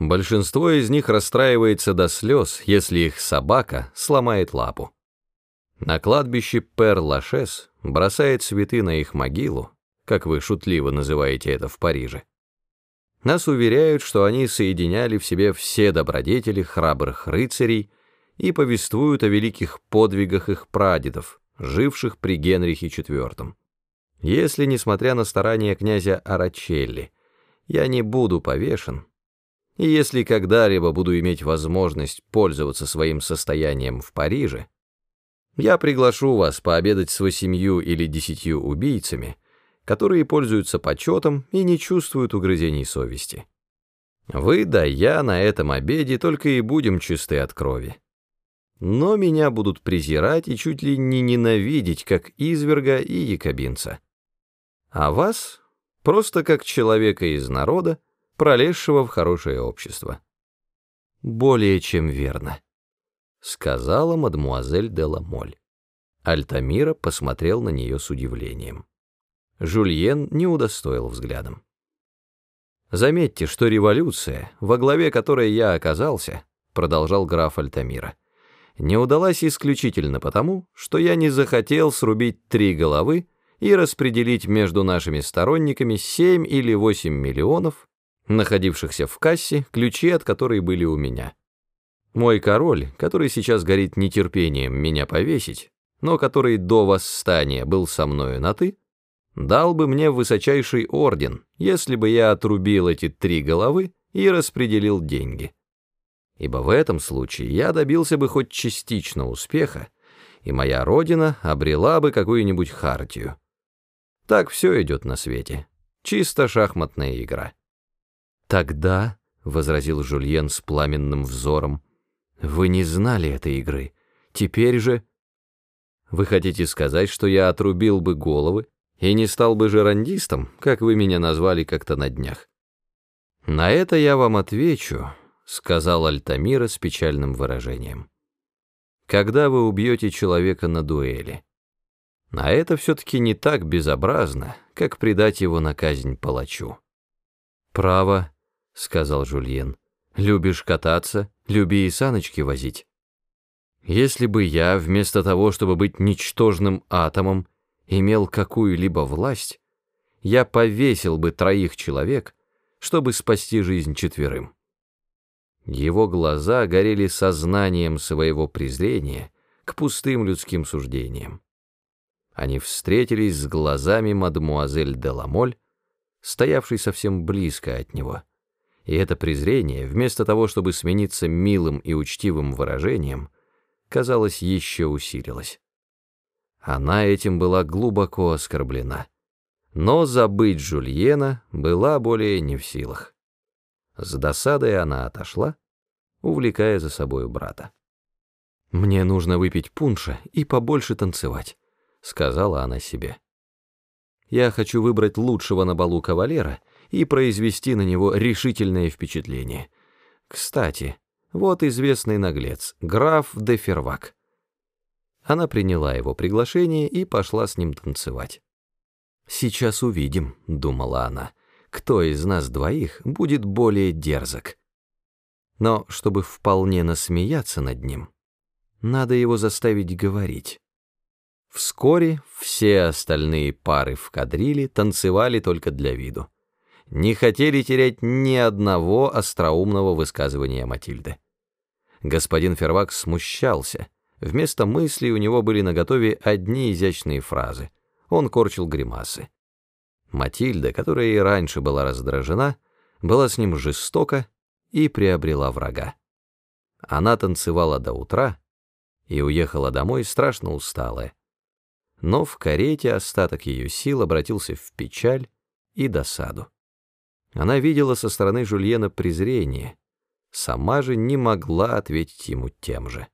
Большинство из них расстраивается до слез, если их собака сломает лапу. На кладбище Пер-Лашес бросает цветы на их могилу, как вы шутливо называете это в Париже. Нас уверяют, что они соединяли в себе все добродетели храбрых рыцарей и повествуют о великих подвигах их прадедов, живших при Генрихе IV. Если, несмотря на старания князя Арачелли, я не буду повешен, и если когда-либо буду иметь возможность пользоваться своим состоянием в Париже, я приглашу вас пообедать с восемью или десятью убийцами, которые пользуются почетом и не чувствуют угрызений совести. Вы да я на этом обеде только и будем чисты от крови. Но меня будут презирать и чуть ли не ненавидеть, как изверга и якобинца. А вас просто как человека из народа, пролезшего в хорошее общество. Более чем верно, сказала мадмуазель де Ламоль. Альтамира посмотрел на нее с удивлением. Жульен не удостоил взглядом. «Заметьте, что революция, во главе которой я оказался, — продолжал граф Альтамира, — не удалась исключительно потому, что я не захотел срубить три головы и распределить между нашими сторонниками семь или восемь миллионов, находившихся в кассе, ключи от которой были у меня. Мой король, который сейчас горит нетерпением меня повесить, но который до восстания был со мною на «ты», дал бы мне высочайший орден, если бы я отрубил эти три головы и распределил деньги. Ибо в этом случае я добился бы хоть частично успеха, и моя родина обрела бы какую-нибудь хартию. Так все идет на свете. Чисто шахматная игра. «Тогда», — возразил Жульен с пламенным взором, — «вы не знали этой игры. Теперь же...» «Вы хотите сказать, что я отрубил бы головы и не стал бы жерандистом, как вы меня назвали как-то на днях?» «На это я вам отвечу», — сказал Альтамира с печальным выражением. «Когда вы убьете человека на дуэли?» А это все-таки не так безобразно, как предать его на казнь палачу. «Право», — сказал Жульен, — «любишь кататься, люби и саночки возить. Если бы я, вместо того, чтобы быть ничтожным атомом, имел какую-либо власть, я повесил бы троих человек, чтобы спасти жизнь четверым». Его глаза горели сознанием своего презрения к пустым людским суждениям. Они встретились с глазами мадмуазель де Ламоль, стоявшей совсем близко от него. И это презрение, вместо того, чтобы смениться милым и учтивым выражением, казалось, еще усилилось. Она этим была глубоко оскорблена. Но забыть Жульена была более не в силах. С досадой она отошла, увлекая за собою брата. «Мне нужно выпить пунша и побольше танцевать», — сказала она себе. «Я хочу выбрать лучшего на балу кавалера и произвести на него решительное впечатление. Кстати, вот известный наглец, граф де Фервак». Она приняла его приглашение и пошла с ним танцевать. «Сейчас увидим», — думала она, — «кто из нас двоих будет более дерзок». Но чтобы вполне насмеяться над ним, надо его заставить говорить. Вскоре все остальные пары в кадриле танцевали только для виду. Не хотели терять ни одного остроумного высказывания Матильды. Господин Фервак смущался. Вместо мыслей у него были наготове одни изящные фразы. Он корчил гримасы. Матильда, которая и раньше была раздражена, была с ним жестока и приобрела врага. Она танцевала до утра и уехала домой страшно усталая но в карете остаток ее сил обратился в печаль и досаду. Она видела со стороны Жульена презрение, сама же не могла ответить ему тем же.